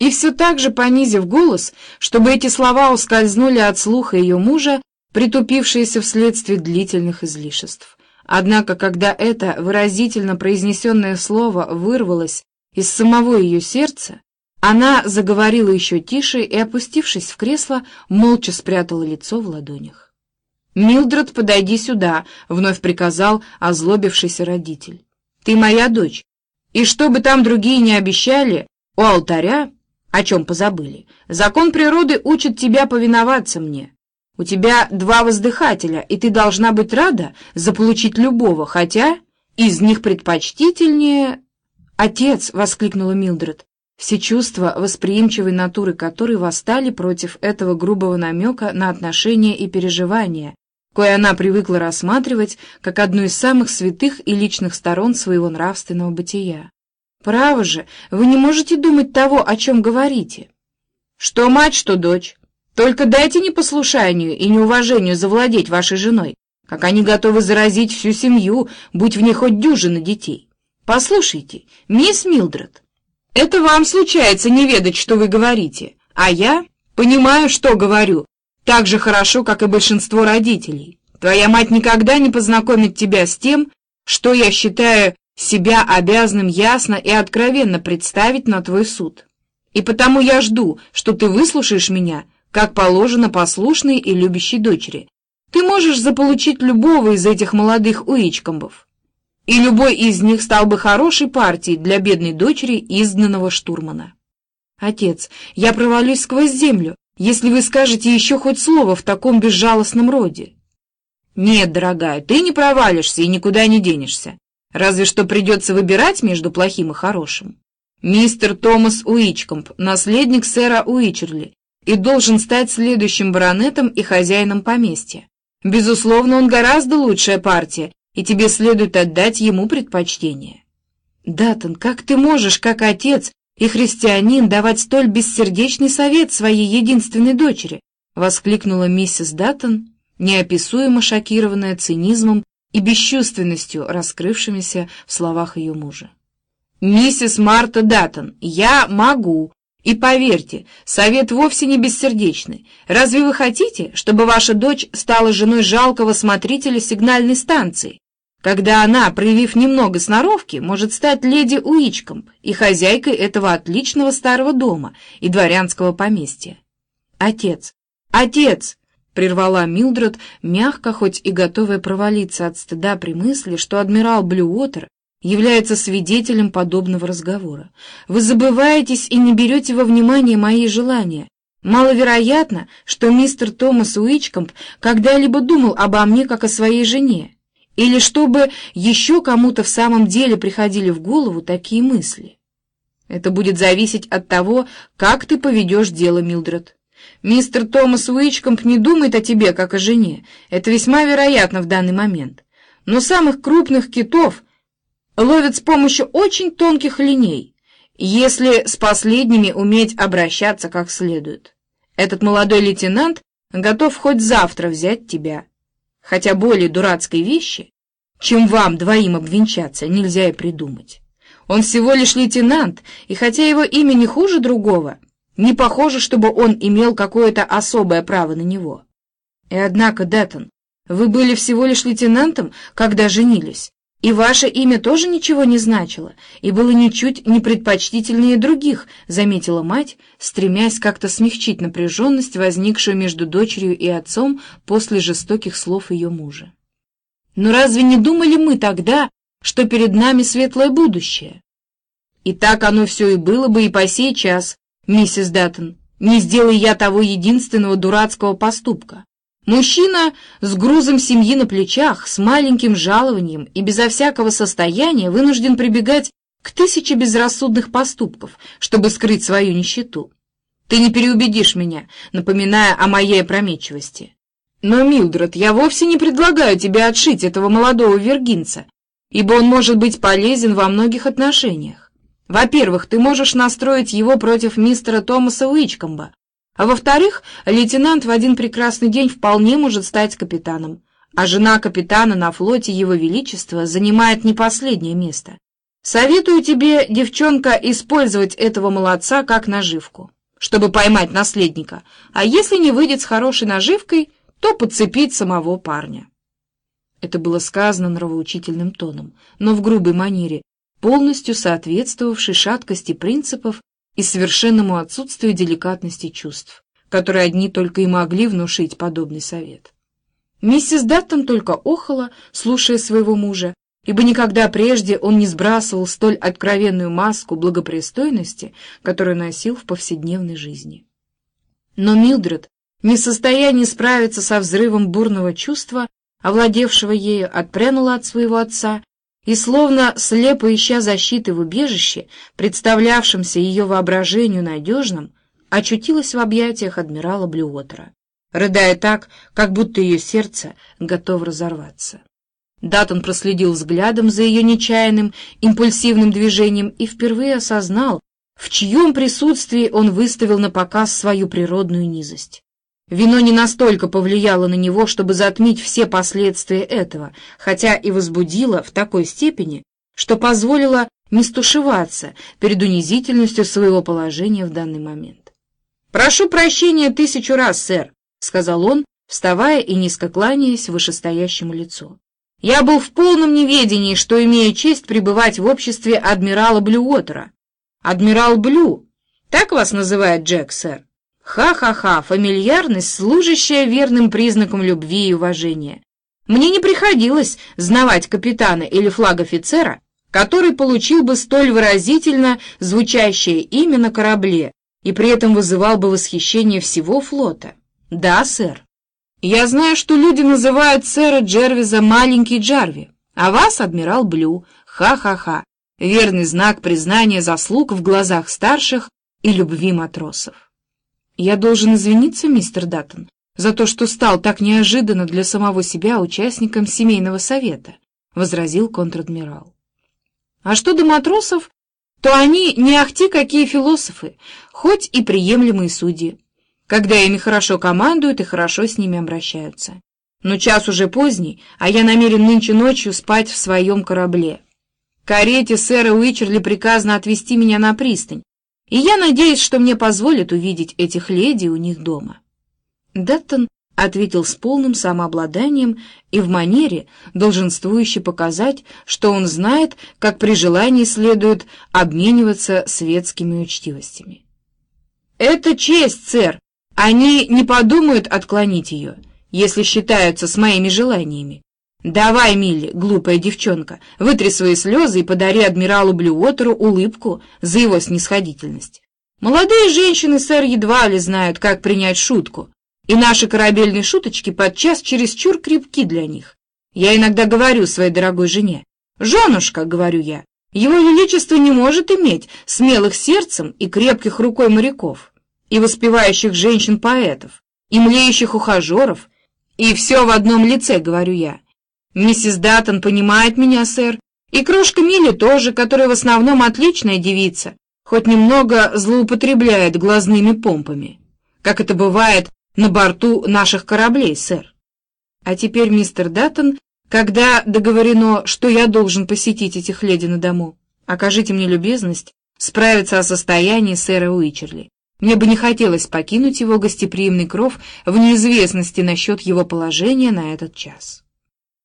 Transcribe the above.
И все так же, понизив голос, чтобы эти слова ускользнули от слуха ее мужа, притупившиеся вследствие длительных излишеств. Однако, когда это выразительно произнесенное слово вырвалось из самого ее сердца, она заговорила еще тише и, опустившись в кресло, молча спрятала лицо в ладонях. «Милдред, подойди сюда», — вновь приказал озлобившийся родитель. «Ты моя дочь, и что бы там другие не обещали, у алтаря, о чем позабыли, закон природы учит тебя повиноваться мне. У тебя два воздыхателя, и ты должна быть рада заполучить любого, хотя из них предпочтительнее...» «Отец!» — воскликнула Милдред, все чувства восприимчивой натуры которой восстали против этого грубого намека на отношения и переживания, кое она привыкла рассматривать как одну из самых святых и личных сторон своего нравственного бытия. «Право же, вы не можете думать того, о чем говорите. Что мать, что дочь. Только дайте непослушанию и неуважению завладеть вашей женой, как они готовы заразить всю семью, будь в ней хоть дюжина детей. Послушайте, мисс Милдред». Это вам случается не ведать, что вы говорите, а я понимаю, что говорю, так же хорошо, как и большинство родителей. Твоя мать никогда не познакомит тебя с тем, что я считаю себя обязанным ясно и откровенно представить на твой суд. И потому я жду, что ты выслушаешь меня, как положено послушной и любящей дочери. Ты можешь заполучить любого из этих молодых уичкомбов и любой из них стал бы хорошей партией для бедной дочери изгнанного штурмана. Отец, я провалюсь сквозь землю, если вы скажете еще хоть слово в таком безжалостном роде. Нет, дорогая, ты не провалишься и никуда не денешься. Разве что придется выбирать между плохим и хорошим. Мистер Томас Уичкомп, наследник сэра Уичерли, и должен стать следующим баронетом и хозяином поместья. Безусловно, он гораздо лучшая партия, и тебе следует отдать ему предпочтение. Датон, как ты можешь, как отец и христианин, давать столь бессердечный совет своей единственной дочери? Воскликнула миссис Даттон, неописуемо шокированная цинизмом и бесчувственностью, раскрывшимися в словах ее мужа. «Миссис Марта Даттон, я могу, и поверьте, совет вовсе не бессердечный. Разве вы хотите, чтобы ваша дочь стала женой жалкого смотрителя сигнальной станции, когда она, проявив немного сноровки, может стать леди Уичком и хозяйкой этого отличного старого дома и дворянского поместья? Отец! Отец! — прервала Милдред, мягко, хоть и готовая провалиться от стыда при мысли, что адмирал Блюотер является свидетелем подобного разговора. Вы забываетесь и не берете во внимание мои желания. Маловероятно, что мистер Томас Уичкомп когда-либо думал обо мне как о своей жене, или чтобы еще кому-то в самом деле приходили в голову такие мысли. Это будет зависеть от того, как ты поведешь дело, Милдред. Мистер Томас Уичкомп не думает о тебе, как о жене. Это весьма вероятно в данный момент. Но самых крупных китов — ловят с помощью очень тонких линей, если с последними уметь обращаться как следует. Этот молодой лейтенант готов хоть завтра взять тебя. Хотя более дурацкой вещи, чем вам двоим обвенчаться, нельзя и придумать. Он всего лишь лейтенант, и хотя его имя не хуже другого, не похоже, чтобы он имел какое-то особое право на него. И однако, Деттон, вы были всего лишь лейтенантом, когда женились, и ваше имя тоже ничего не значило, и было ничуть не предпочтительнее других, заметила мать, стремясь как-то смягчить напряженность, возникшую между дочерью и отцом после жестоких слов ее мужа. Но разве не думали мы тогда, что перед нами светлое будущее? И так оно все и было бы и по сей час, миссис Даттон, не сделай я того единственного дурацкого поступка. Мужчина с грузом семьи на плечах, с маленьким жалованием и безо всякого состояния вынужден прибегать к тысяче безрассудных поступков, чтобы скрыть свою нищету. Ты не переубедишь меня, напоминая о моей опрометчивости. Но, Милдред, я вовсе не предлагаю тебе отшить этого молодого вергинца, ибо он может быть полезен во многих отношениях. Во-первых, ты можешь настроить его против мистера Томаса Уичкомба, а во-вторых, лейтенант в один прекрасный день вполне может стать капитаном, а жена капитана на флоте Его Величества занимает не последнее место. Советую тебе, девчонка, использовать этого молодца как наживку, чтобы поймать наследника, а если не выйдет с хорошей наживкой, то подцепить самого парня. Это было сказано нравоучительным тоном, но в грубой манере, полностью соответствовавшей шаткости принципов и совершенному отсутствию деликатности чувств, которые одни только и могли внушить подобный совет. Миссис Даттон только охала, слушая своего мужа, ибо никогда прежде он не сбрасывал столь откровенную маску благопристойности, которую носил в повседневной жизни. Но Милдред, не в состоянии справиться со взрывом бурного чувства, овладевшего ею, отпрянула от своего отца и, словно слепо ища защиты в убежище, представлявшемся ее воображению надежным, очутилась в объятиях адмирала Блюотера, рыдая так, как будто ее сердце готово разорваться. Датон проследил взглядом за ее нечаянным, импульсивным движением и впервые осознал, в чьем присутствии он выставил на показ свою природную низость. Вино не настолько повлияло на него, чтобы затмить все последствия этого, хотя и возбудило в такой степени, что позволило не стушеваться перед унизительностью своего положения в данный момент. «Прошу прощения тысячу раз, сэр», — сказал он, вставая и низко кланяясь вышестоящему лицу. «Я был в полном неведении, что имею честь пребывать в обществе адмирала Блюотера». «Адмирал Блю, так вас называет Джек, сэр?» Ха-ха-ха, фамильярность, служащая верным признаком любви и уважения. Мне не приходилось знавать капитана или флаг-офицера, который получил бы столь выразительно звучащее имя на корабле и при этом вызывал бы восхищение всего флота. Да, сэр. Я знаю, что люди называют сэра Джервиза «маленький Джарви», а вас — адмирал Блю. Ха-ха-ха. Верный знак признания заслуг в глазах старших и любви матросов. «Я должен извиниться, мистер Даттон, за то, что стал так неожиданно для самого себя участником семейного совета», — возразил контр-адмирал. «А что до матросов, то они не ахти какие философы, хоть и приемлемые судьи, когда ими хорошо командуют и хорошо с ними обращаются. Но час уже поздний, а я намерен нынче ночью спать в своем корабле. Карете сэра Уичерли приказано отвезти меня на пристань, и я надеюсь, что мне позволят увидеть этих леди у них дома». Даттон ответил с полным самообладанием и в манере, долженствующей показать, что он знает, как при желании следует обмениваться светскими учтивостями. «Это честь, сэр. Они не подумают отклонить ее, если считаются с моими желаниями. «Давай, Милли, глупая девчонка, вытри свои слезы и подари адмиралу Блюотеру улыбку за его снисходительность. Молодые женщины, сэр, едва ли знают, как принять шутку, и наши корабельные шуточки подчас чересчур крепки для них. Я иногда говорю своей дорогой жене, «Женушка», — говорю я, — «его величество не может иметь смелых сердцем и крепких рукой моряков, и воспевающих женщин-поэтов, и млеющих ухажеров, и все в одном лице», — говорю я. Миссис Даттон понимает меня, сэр, и крошка Милли тоже, которая в основном отличная девица, хоть немного злоупотребляет глазными помпами, как это бывает на борту наших кораблей, сэр. А теперь, мистер Даттон, когда договорено, что я должен посетить этих леди на дому, окажите мне любезность справиться о состоянии сэра Уичерли. Мне бы не хотелось покинуть его гостеприимный кров в неизвестности насчет его положения на этот час.